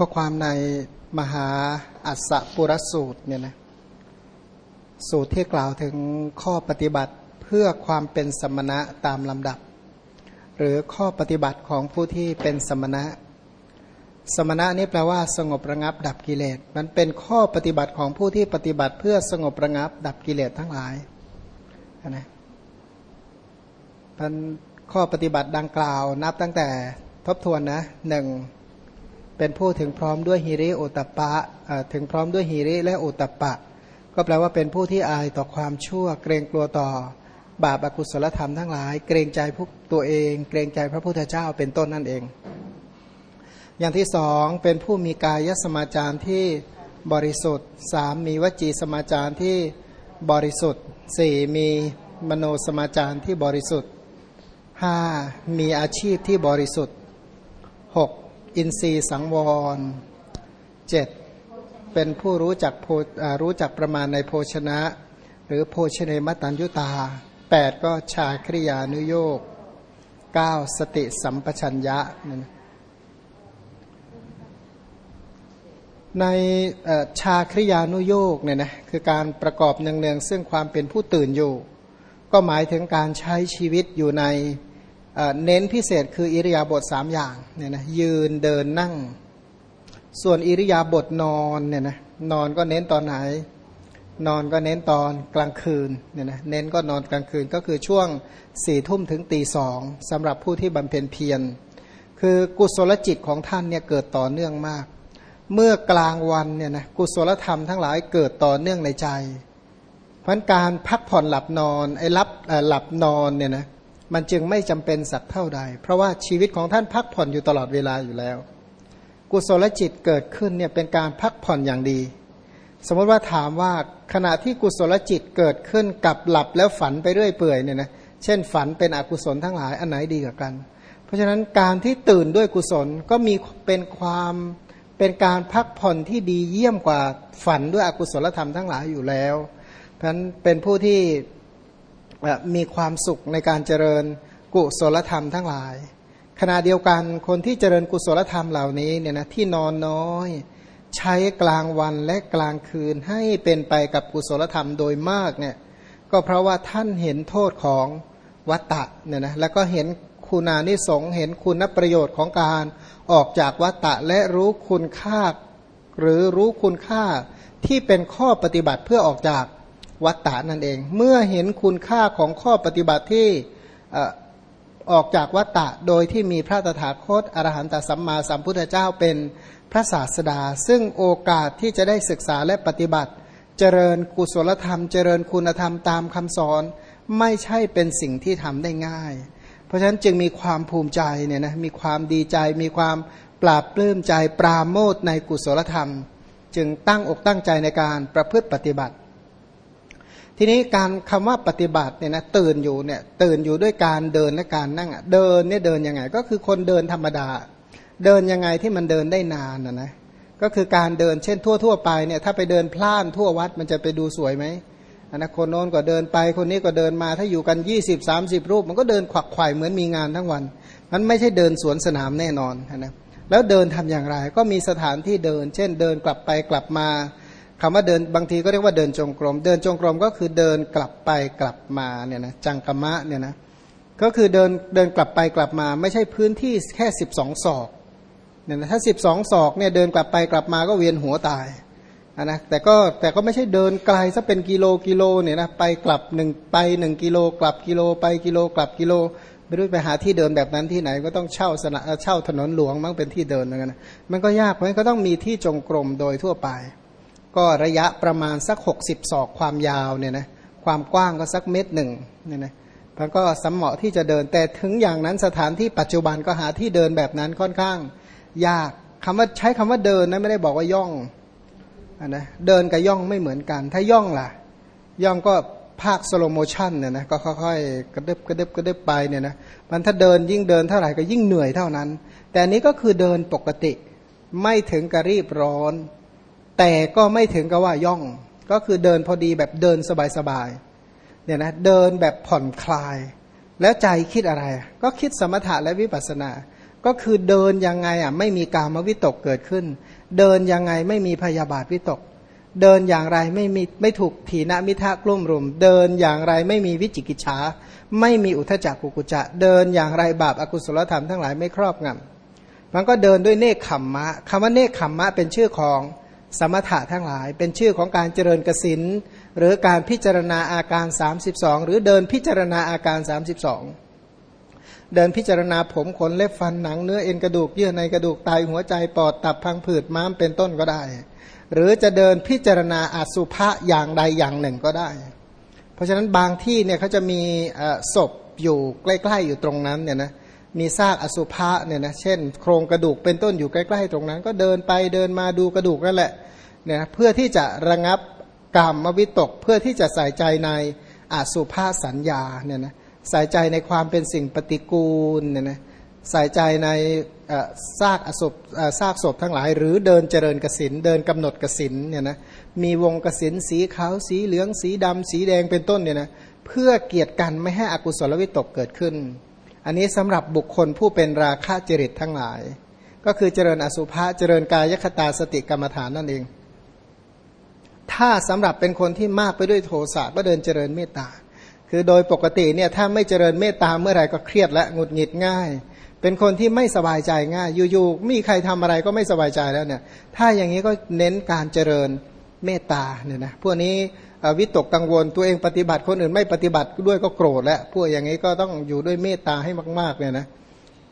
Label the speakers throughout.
Speaker 1: ข้อความในมหาอัสสปุรสูตรเนี่ยนะสูตรที่กล่าวถึงข้อปฏิบัติเพื่อความเป็นสมณะตามลำดับ หรือข้อปฏิบัติของผู้ที่เป็นสมณะ สมณะนี่แปลว่า สงบระงับดับกิเลส มันเป็นข้อปฏิบัติของผู้ที่ปฏิบัติเพื่อสงบระงับดับกิเลสทั้งหลายนะมันข้อปฏิบัติดังกล่าวนับตั้งแต่ทบทวนนะหนึ่ง เป็นผู้ถึงพร้อมด้วยฮิริโอตปะถึงพร้อมด้วยฮิริและโอตปะ ก็แปลว่าเป็นผู้ที่อายต่อความชั่ว เกรงกลัวต่อบาปอากุศลธรรมทั้งหลาย เกรงใจพวกตัวเอง เกรงใจพระพุทธเจ้าเป็นต้นนั่นเอง อย่างที่สองเป็นผู้มีกายสมาจารที่บริสุทธิ์สามมีวจีสมาจารที่บริสุทธิ์สี่มีมโนสมาจารที่บริสุทธิ์ห้ามีอาชีพที่บริสุทธิ์หก อินทรีย์สังวรเจ็ดเป็นผู้รู้จักรู้จักประมาณในโภชนะ หรือโภชเนมตัญยุตาแปดก็ชาคริยานุโยกเก้าสติสัมปชัญญะ ในชาคริยานุโยกเนี่ยนะคือการประกอบเนืองๆซึ่งความเป็นผู้ตื่นอยู่ ก็หมายถึงการใช้ชีวิตอยู่ใน เน้นพิเศษคืออิริยาบถสามอย่างเนี่ยนะยืนเดินนั่ง ส่วนอิริยาบถนอนเนี่ยนะนอนก็เน้นตอนไหน นอนก็เน้นตอนกลางคืนเนี่ยนะเน้นก็นอนกลางคืนก็คือช่วงสี่ทุ่มถึงตีสองสำหรับผู้ที่บำเพ็ญเพียรคือกุศลจิตของท่านเนี่ยเกิดต่อเนื่องมาก เมื่อกลางวันเนี่ยนะกุศลธรรมทั้งหลายเกิดต่อเนื่องในใจ เพราะการพักผ่อนหลับนอนไอ้รับหลับนอนเนี่ยนะ มันจึงไม่จำเป็นสักเท่าใด เพราะว่าชีวิตของท่านพักผ่อนอยู่ตลอดเวลาอยู่แล้ว กุศลจิตเกิดขึ้นเนี่ยเป็นการพักผ่อนอย่างดี สมมติว่าถามว่าขณะที่กุศลจิตเกิดขึ้นกับหลับแล้วฝันไปเรื่อยเปื่อยเนี่ยนะเช่นฝันเป็นอกุศลทั้งหลายอันไหนดีกว่ากัน เพราะฉะนั้นการที่ตื่นด้วยกุศลก็มีเป็นความเป็นการพักผ่อนที่ดีเยี่ยมกว่าฝันด้วยอกุศลธรรมทั้งหลายอยู่แล้วเพราะฉะนั้นเป็นผู้ที่ มีความสุขในการเจริญกุศลธรรมทั้งหลาย ขณะเดียวกันคนที่เจริญกุศลธรรมเหล่านี้เนี่ยนะที่นอนน้อย ใช้กลางวันและกลางคืนให้เป็นไปกับกุศลธรรมโดยมากเนี่ยก็เพราะว่าท่านเห็นโทษของวัตตะเนี่ยนะแล้วก็เห็นคุณานิสงเห็นคุณประโยชน์ของการออกจากวัตตะและรู้คุณค่า หรือรู้คุณค่าที่เป็นข้อปฏิบัติเพื่อออกจาก วัตตะนั่นเอง เมื่อเห็นคุณค่าของข้อปฏิบัติที่ออกจากวัตตะโดยที่มีพระตถาคตอรหันตสัมมาสัมพุทธเจ้าเป็นพระศาสดา ซึ่งโอกาสที่จะได้ศึกษาและปฏิบัติ เจริญกุศลธรรม เจริญคุณธรรมตามคำสอน ไม่ใช่เป็นสิ่งที่ทำได้ง่าย เพราะฉะนั้นจึงมีความภูมิใจเนี่ยนะมีความดีใจ มีความปราบปลื้มใจปราโมทในกุศลธรรม จึงตั้งอกตั้งใจในการประพฤติปฏิบัติ ทีนี้การคำว่าปฏิบัติเนี่ยนะตื่นอยู่เนี่ยตื่นอยู่ด้วยการเดินและการนั่งเดินเนี่ยเดินยังไง ก็คือคนเดินธรรมดา เดินยังไงที่มันเดินได้นานนะนะก็คือการเดินเช่นทั่วทั่วไปเนี่ยถ้าไปเดินพล่านทั่ววัดมันจะไปดูสวยไหมอันนะคนโน้นก็เดินไปคนนี้ก็เดินมาถ้าอยู่กัน 20 30 รูป มันก็เดินขวักไขว่เหมือนมีงานทั้งวัน มันไม่ใช่เดินสวนสนามแน่นอนนะแล้วเดินทำอย่างไร ก็มีสถานที่เดิน เช่นเดินกลับไปกลับมา คำว่าเดินบางทีก็เรียกว่าเดินจงกรม เดินจงกรมก็คือเดินกลับไปกลับมาเนี่ยนะจังกรมะเนี่ยนะก็คือเดินเดินกลับไปกลับมา ไม่ใช่พื้นที่แค่สิบสองศอกเนี่ยนะถ้าสิบสองศอกเนี่ยเดินกลับไปกลับมาก็เวียนหัวตายนะแต่ก็แต่ก็ไม่ใช่เดินไกลซะเป็นกิโลกิโลเนี่ยนะไปกลับหนึ่งไปหนึ่งกิโลกลับกิโลไปกิโลกลับกิโลไม่รู้ไปหาที่เดินแบบนั้นที่ไหนก็ต้องเช่าสนะเช่าถนนหลวงมั้งเป็นที่เดินเหมือนกันมันก็ยากเพราะฉะนั้นก็ต้องมีที่จงกรมโดยทั่วไป ก็ระยะประมาณสัก 60 ศอกความยาวเนี่ยนะความกว้างก็สักเมตรหนึ่งเนี่ยนะมันก็สมเหมาะที่จะเดินแต่ถึงอย่างนั้นสถานที่ปัจจุบันก็หาที่เดินแบบนั้นค่อนข้าง ยากคำว่าใช้คำว่าเดินนะไม่ได้บอกว่าย่องนะเดินกับย่องไม่เหมือนกัน ถ้าย่องล่ะ ย่องก็ภาค slow motion เนี่ยนะก็ค่อยๆกระดึบกระดึบกระดึบไปเนี่ยนะมันถ้าเดินยิ่งเดินเท่าไหร่ก็ยิ่งเหนื่อยเท่านั้น แต่นี้ก็คือเดินปกติ ไม่ถึงกับรีบร้อน แต่ก็ไม่ถึงกับว่าย่อง ก็คือเดินพอดีแบบเดินสบายๆเนี่ยนะเดินแบบผ่อนคลาย แล้วใจคิดอะไร ก็คิดสมถะและวิปัสสนา ก็คือเดินยังไงอะไม่มีกามวิตกเกิดขึ้น เดินยังไงไม่มีพยาบาทวิตก เดินอย่างไรไม่มีไม่ถูกถีนมิทะกลุ่มรุม เดินอย่างไรไม่มีวิจิกิจฉาไม่มีอุทจักกุกุจะ เดินอย่างไรบาปอากุศลธรรมทั้งหลายไม่ครอบงำมันก็เดินด้วยเนคขมมะคำว่าเนคขมมะเป็นชื่อของ สมถะทั้งหลาย เป็นชื่อของการเจริญกสินหรือการพิจารณาอาการ 32 หรือเดินพิจารณาอาการ 32 เดินพิจารณาผมขนเล็บฟันหนังเนื้อเอ็นกระดูกเยื่อในกระดูกไตหัวใจปอดตับพังผืดม้ามเป็นต้นก็ได้ หรือจะเดินพิจารณาอสุภะอย่างใดอย่างหนึ่งก็ได้ เพราะฉะนั้นบางที่เนี่ยเขาจะมีศพอยู่ใกล้ ๆ อยู่ตรงนั้นเนี่ยนะ มีซากอสุภะเนี่ยนะเช่น โครงกระดูกเป็นต้นอยู่ใกล้ๆตรงนั้น ก็เดินไปเดินมาดูกระดูกนั่นแหละเนี่ยเพื่อที่จะระงับกรรมวิตก เพื่อที่จะใส่ใจในอสุภาสัญญาเนี่ยนะใส่ใจในความเป็นสิ่งปฏิกูลเนี่ยนะใส่ใจในซากอศพซากศพทั้งหลาย หรือเดินเจริญกสินเดินกำหนดกสินเนี่ยนะมีวงกสินสีขาวสีเหลืองสีดำสีแดงเป็นต้นเนี่ยนะเพื่อเกียรติกันไม่ให้อกุศลวิตกเกิดขึ้น อันนี้สำหรับบุคคลผู้เป็นราคะจริตทั้งหลาย ก็คือเจริญอสุภะเจริญกายคตาสติกรรมฐานนั่นเอง ถ้าสำหรับเป็นคนที่มากไปด้วยโทสะก็เดินเจริญเมตตา คือโดยปกติเนี่ยถ้าไม่เจริญเมตตาเมื่อไหร่ก็เครียดและหงุดหงิดง่าย เป็นคนที่ไม่สบายใจง่าย อยู่ๆมีใครทำอะไรก็ไม่สบายใจแล้วเนี่ย ถ้าอย่างนี้ก็เน้นการเจริญ เมตตาเนี่ยนะพวกนี้วิตกกังวลตัวเองปฏิบัติคนอื่นไม่ปฏิบัติด้วยก็โกรธแล้วพวกอย่างนี้ก็ต้องอยู่ด้วยเมตตาให้มากๆเนี่ยนะ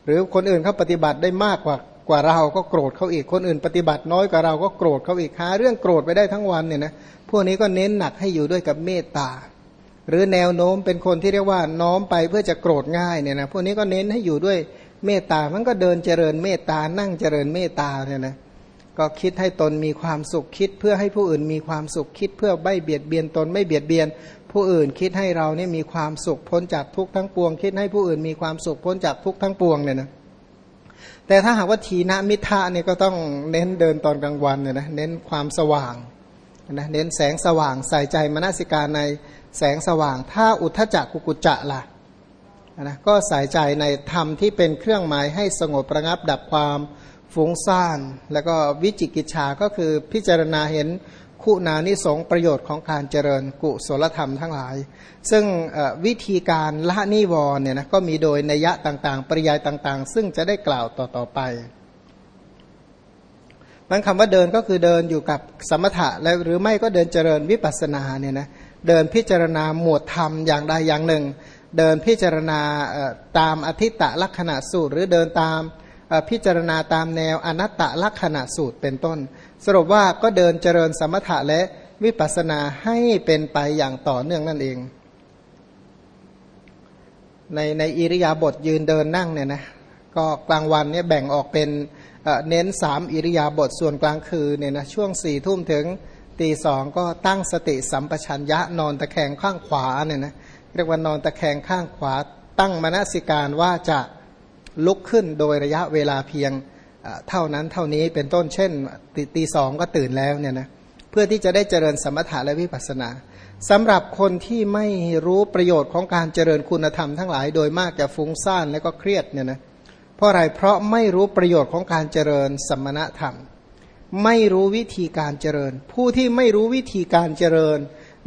Speaker 1: หรือคนอื่นเขาปฏิบัติได้มากกว่ากว่าเราก็โกรธเขาอีกคนอื่น ปฏิบัติน้อยกว่าเราก็โกรธเขาอีกหาเรื่องโกรธไปได้ทั้งวันเนี่ยนะพวกนี้ก็เน้นหนักให้อยู่ด้วยกับเมตตา หรือแนวโน้มเป็นคนที่เรียกว่าน้อมไปเพื่อจะโกรธง่ายเนี่ยนะพวกนี้ก็เน้นให้อยู่ด้วยเมตตามันก็เดินเจริญเมตตานั่งเจริญเมตตาเนี่ยนะ ก็คิดให้ตนมีความสุขคิด เพื่อให้ผู้อื่นมีความสุขคิด เพื่อไม่เบียดเบียนตนไม่เบียดเบียน ผู้อื่นคิดให้เราเนี่ยมีความสุขพ้นจากทุกทั้งปวง คิดให้ผู้อื่นมีความสุขพ้นจากทุกทั้งปวงเนี่ยนะแต่ถ้าหากว่าทีนมิทะเนี่ยก็ต้องเน้นเดินตอนกลางวันเนี่ยนะเน้นความสว่างนะเน้นแสงสว่างใส่ใจมนสิการในแสงสว่าง ถ้าอุทธจักกุกุจะล่ะนะก็ใส่ใจในธรรมที่เป็นเครื่องหมายให้สงบประงับดับความ ฟุ้งซ่าน แล้วก็วิจิกิจฉาก็คือพิจารณาเห็นคุณานิสงประโยชน์ของการเจริญกุศลธรรมทั้งหลาย ซึ่งวิธีการละนิวรณ์เนี่ยนะก็มีโดยนัยะต่างๆ ปริยายต่างๆ ซึ่งจะได้กล่าวต่อๆไปบางคำว่าเดินก็คือเดินอยู่กับสมถะแล้วหรือไม่ก็เดินเจริญวิปัสสนาเนี่ยนะเดินพิจารณาหมวดธรรมอย่างใดอย่างหนึ่ง เดินพิจารณาตามอธิตะลักษณะสูตร หรือเดินตาม พิจารณาตามแนวอนัตตลักษณะสูตรเป็นต้น สรุปว่าก็เดินเจริญสมถะและวิปัสสนาให้เป็นไปอย่างต่อเนื่องนั่นเอง ในในอิริยาบถยืนเดินนั่งเนี่ยนะก็กลางวันเนี่ยแบ่งออกเป็นเน้นสามอิริยาบถส่วนกลางคืนเนี่ยนะช่วงสี่ทุ่มถึงตีสองก็ตั้งสติสัมปชัญญะนอนตะแคงข้างขวาเนี่ยนะเรียกว่านอนตะแคงข้างขวาตั้งมนสิการว่าจะ ลุกขึ้นโดยระยะเวลาเพียงเท่านั้นเท่านี้เป็นต้นเช่นตตีสองก็ตื่นแล้วเนี่ยนะเพื่อที่จะได้เจริญสมถะและวิปัสสนาสำหรับคนที่ไม่รู้ประโยชน์ของการเจริญคุณธรรมทั้งหลายโดยมากจะฟุ้งซ่านและก็เครียดเนี่ยนะเพราะอะไรเพราะไม่รู้ประโยชน์ของการเจริญสมณธรรม ไม่รู้วิธีการเจริญ ผู้ที่ไม่รู้วิธีการเจริญ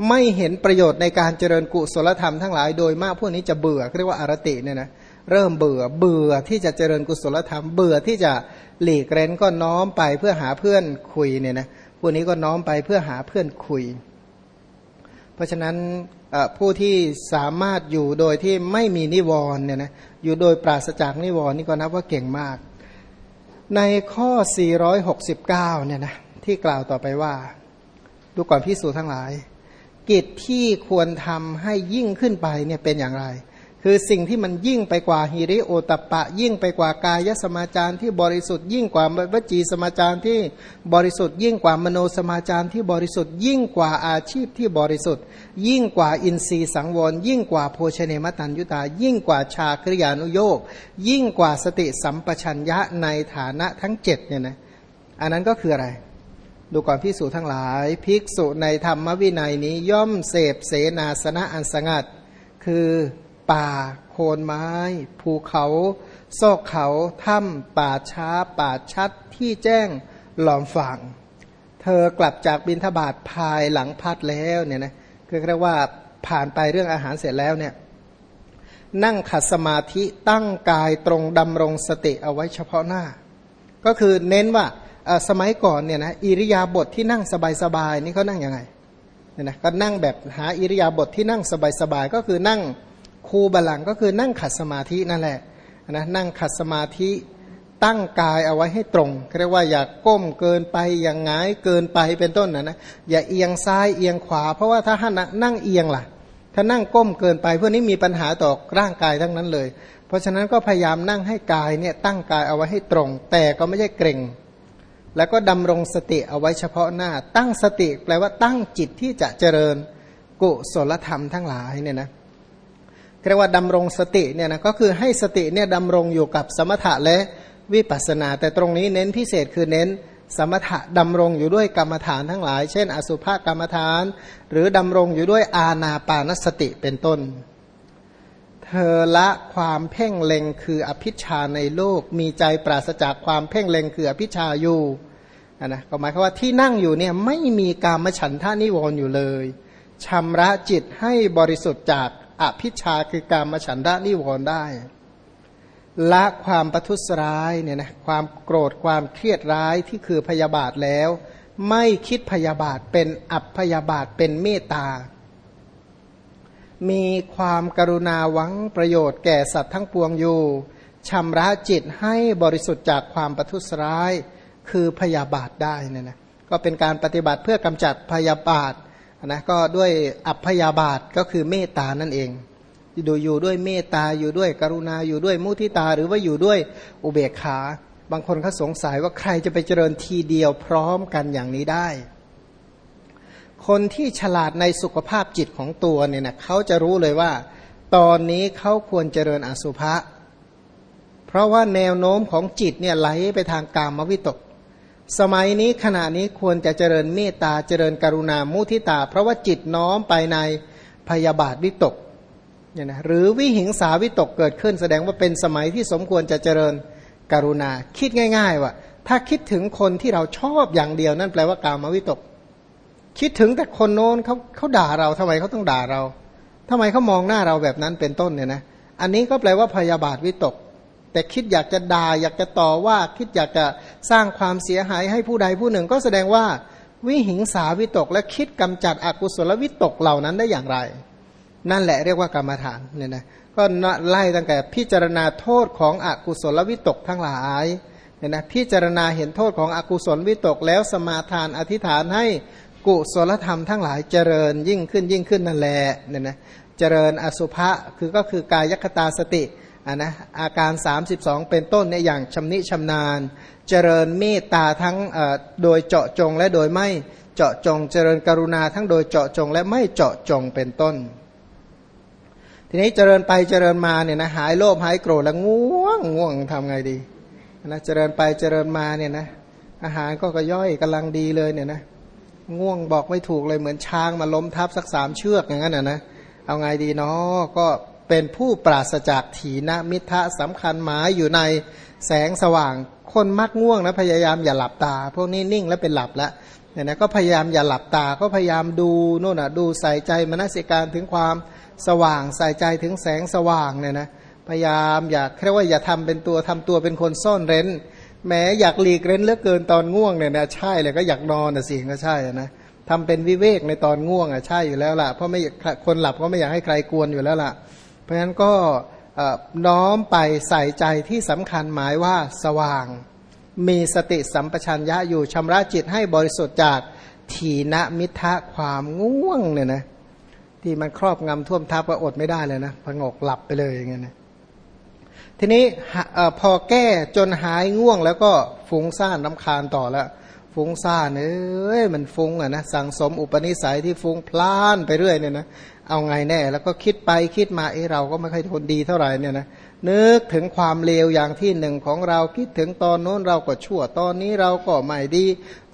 Speaker 1: ไม่เห็นประโยชน์ในการเจริญกุศลธรรมทั้งหลายโดยมากพวกนี้จะเบื่อเรียกว่าอารติเนี่ยนะเเริ่มเบื่อเบื่อที่จะเจริญกุศลธรรม เบื่อที่จะหลีกเร้นก็น้อมไปเพื่อหาเพื่อนคุยเนี่ยนะพวกนี้ก็น้อมไปเพื่อหาเพื่อนคุย เพราะฉะนั้นผู้ที่สามารถอยู่โดยที่ไม่มีนิวรณ์เนี่ยนะอยู่โดยปราศจากนิวรณ์นี่ก็นับว่าเก่งมาก ในข้อ 469 เนี่ยนะที่กล่าวต่อไปว่า ดูก่อนพิสูจน์ทั้งหลาย กิจที่ควรทำให้ยิ่งขึ้นไปเนี่ยเป็นอย่างไร คือสิ่งที่มันยิ่งไปกว่าฮิริโอตปะ ยิ่งไปกว่ากายสมาจารที่บริสุทธิ์ยิ่งกว่าวจีสมาจารที่บริสุทธิ์ ยิ่งกว่ามโนสมาจารที่บริสุทธิ์ ยิ่งกว่าอาชีพที่บริสุทธิ์ ยิ่งกว่าอินทรีย์สังวร ยิ่งกว่าโภชเนมตันยุตา ยิ่งกว่าชาคริยานุโยกยิ่งกว่าสติสัมปชัญญะในฐานะทั้งเจ็ดเนี่ยนะอันนั้นก็คืออะไร ดูก่อนพิสูจทั้งหลาย ภิกษุในธรรมวินัยนี้ย่อมเสพเสนาสนะอันสงัด คือ ป่า โคนไม้ ภูเขาซอกเขาถ้ำป่าช้า ป่าชัดที่แจ้งหลอมฝังเธอกลับจากบินทบาทภายหลังพัดแล้วเนี่ยนะคือเรียกว่าผ่านไปเรื่องอาหารเสร็จแล้วเนี่ยนั่งขัดสมาธิตั้งกายตรงดำรงสติเอาไว้เฉพาะหน้า ก็คือเน้นว่าสมัยก่อนเนี่ยนะอิริยาบถทที่นั่งสบายๆนี่เขานั่งยังไงเนี่ยนะก็นั่งแบบหาอิริยาบถทที่นั่งสบายๆก็คือนั่ง คูบาลังก็คือนั่งขัดสมาธินั่นแหละนะนั่งขัดสมาธิตั้งกายเอาไว้ให้ตรงเรียกว่าอย่าก้มเกินไปอย่างงายเกินไปเป็นต้นนะนะอย่าเอียงซ้ายเอียงขวา เพราะว่าถ้าท่านนั่งเอียงล่ะ ถ้านั่งก้มเกินไปพวกนี้มีปัญหาต่อร่างกายทั้งนั้นเลย เพราะฉะนั้นก็พยายามนั่งให้กายเนี่ยตั้งกายเอาไว้ให้ตรง แต่ก็ไม่ใช่เกร็งแล้วก็ดำรงสติเอาไว้เฉพาะหน้า ตั้งสติแปลว่าตั้งจิตที่จะเจริญกุศลธรรมทั้งหลายเนี่ยนะ เรียกว่าดำรงสติเนี่ยนะก็คือให้สติเนี่ยดำรงอยู่กับสมถะและวิปัสนา แต่ตรงนี้เน้นพิเศษคือเน้นสมถะดำรงอยู่ด้วยกรรมฐานทั้งหลาย เช่น อสุภกรรมฐาน หรือดำรงอยู่ด้วยอาณาปานสติเป็นต้น เธอละความเพ่งเล็งคืออภิชาในโลก มีใจปราศจากความเพ่งเล็งคืออภิชาอยู่นะก็หมายความว่าที่นั่งอยู่เนี่ยไม่มีการมฉันทานิวรณ์อยู่เลยชำระจิตให้บริสุทธิ์จาก อภิชาคือการมฉันทานิวรณ์ได้ ละความประทุษร้ายเนี่ยนะความโกรธความเครียดร้ายที่คือพยาบาทแล้ว ไม่คิดพยาบาทเป็นอัพพยาบาทเป็นเมตตา มีความกรุณาหวังประโยชน์แก่สัตว์ทั้งปวงอยู่ชำระจิตให้บริสุทธิ์จากความประทุษร้ายคือพยาบาทได้เนี่ยนะก็เป็นการปฏิบัติเพื่อกำจัดพยาบาท นะก็ด้วยอัพยาบาทก็คือเมตตานั่นเองดูอยู่ด้วยเมตตาอยู่ด้วยกรุณาอยู่ด้วยมุทิตาหรือว่าอยู่ด้วยอุเบกขา บางคนเขาสงสัยว่าใครจะไปเจริญทีเดียวพร้อมกันอย่างนี้ได้ คนที่ฉลาดในสุขภาพจิตของตัวเนี่ยนะเขาจะรู้เลยว่า ตอนนี้เขาควรเจริญอสุภะเพราะว่าแนวโน้มของจิตเนี่ยไหลไปทางกามวิตก สมัยนี้ขณะนี้ควรจะเจริญเมตตาเจริญกรุณามุทิตา เพราะว่าจิตน้อมไปในพยาบาทวิตกเนี่ยนะหรือวิหิงสาวิตกเกิดขึ้น แสดงว่าเป็นสมัยที่สมควรจะเจริญกรุณา คิดง่าย ๆ ว่า ถ้าคิดถึงคนที่เราชอบอย่างเดียวนั่นแปลว่ากามวิตก คิดถึงแต่คนโน้นเขาเขาด่าเราทำไมเขาต้องด่าเราทำไมเขามองหน้าเราแบบนั้นเป็นต้นเนี่ยนะอันนี้ก็แปลว่าพยาบาทวิตก แต่คิดอยากจะด่าอยากจะต่อว่าคิดอยากจะสร้างความเสียหายให้ผู้ใดผู้หนึ่ง ก็แสดงว่าวิหิงสาวิตก และคิดกำจัดอกุศลวิตกเหล่านั้นได้อย่างไร นั่นแหละเรียกว่ากรรมฐานเนี่ยนะก็ไล่ตั้งแต่พิจารณาโทษของอกุศลวิตกทั้งหลายเนี่ยนะพิจารณาเห็นโทษของอกุศลวิตกแล้วสมาทานอธิษฐานให้กุศลธรรมทั้งหลายเจริญยิ่งขึ้นยิ่งขึ้นนั่นแหละเนี่ยนะเจริญอสุภะคือก็คือกายคตาสติ อ่านะอาการ 32 เป็นต้นในอย่างชำนิชำนาญ เจริญเมตตาทั้งโดยเจาะจงและโดยไม่เจาะจง เจริญกรุณาทั้งโดยเจาะจงและไม่เจาะจงเป็นต้น ทีนี้เจริญไปเจริญมาเนี่ยนะหายโลภหายโกรธแล้วง่วงง่วงทำไงดีนะเจริญไปเจริญมาเนี่ยนะอาหารก็กระย่อยกำลังดีเลยเนี่ยนะง่วงบอกไม่ถูกเลยเหมือนช้างมาล้มทับสักสามเชือกอย่างนั้นนะนะเอาไงดีเนาะก็ เป็นผู้ปราศจากถีนมิทะสำคัญหมายอยู่ในแสงสว่าง คนมักง่วงนะพยายามอย่าหลับตา พวกนี้นิ่งแล้วเป็นหลับแล้วเนี่ยนะก็พยายามอย่าหลับตา ก็พยายามดูโน่นอะดูใส่ใจมนสิการถึงความสว่างใส่ใจถึงแสงสว่างเนี่ยนะพยายามอยากแค่ว่าอย่าทำเป็นตัวทำตัวเป็นคนซ่อนเร้นแม้อยากหลีกเร้นเลือเกินตอนง่วงเนี่ยนะใช่เลยก็อยากนอนนะสิก็ใช่นะทำเป็นวิเวกในตอนง่วงอะใช่อยู่แล้วล่ะเพราะไม่คนหลับก็ไม่อยากให้ใครกวนอยู่แล้วล่ะ ราะฉะนั้นก็น้อมไปใส่ใจที่สำคัญหมายว่าสว่าง มีสติสัมปชัญญะอยู่ชำระจิตให้บริสุทธิ์จากถีนมิทะความง่วงเนี่ยนะที่มันครอบงำท่วมทับก็อดไม่ได้เลยนะพงกหลับไปเลยอย่างเงี้ยนะทีนี้พอแก้จนหายง่วงแล้วก็ฟุ้งซ่านน้ำคาญต่อแล้ว ฟุ้งซ่านเอ้ยมันฟุ้งอะนะสั่งสมอุปนิสัยที่ฟุ้งพล่านไปเรื่อยเนี่ยนะเอาไงแน่ แล้วก็คิดไปคิดมาเอ้เราก็ไม่ค่อยทนดีเท่าไหร่เนี่ยนะนึกถึงความเลวอย่างที่หนึ่งของเราคิดถึงตอนโน้นเราก็ชั่วตอนนี้เราก็ไม่ดี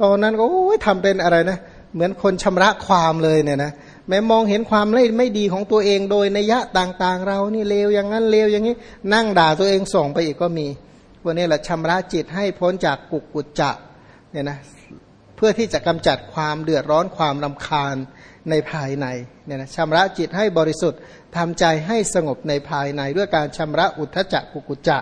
Speaker 1: ตอนนั้นก็โอ้ยทำเป็นอะไรนะ เหมือนคนชำระความเลยเนี่ยนะแม้มองเห็นความไม่ไม่ดีของตัวเองโดยนัยยะต่างๆ เรานี่เลวอย่างนั้นเลวอย่างนี้ นั่งด่าตัวเองส่งไปอีกก็มีวันนี้แหละชำระจิตให้พ้นจากกุกกุจจะ เนี่ยนะเพื่อที่จะกำจัดความเดือดร้อนความรำคาญในภายในเนี่ยนะชำระจิตให้บริสุทธิ์ทำใจให้สงบในภายในด้วยการชำระอุทธจักกุกุจจะ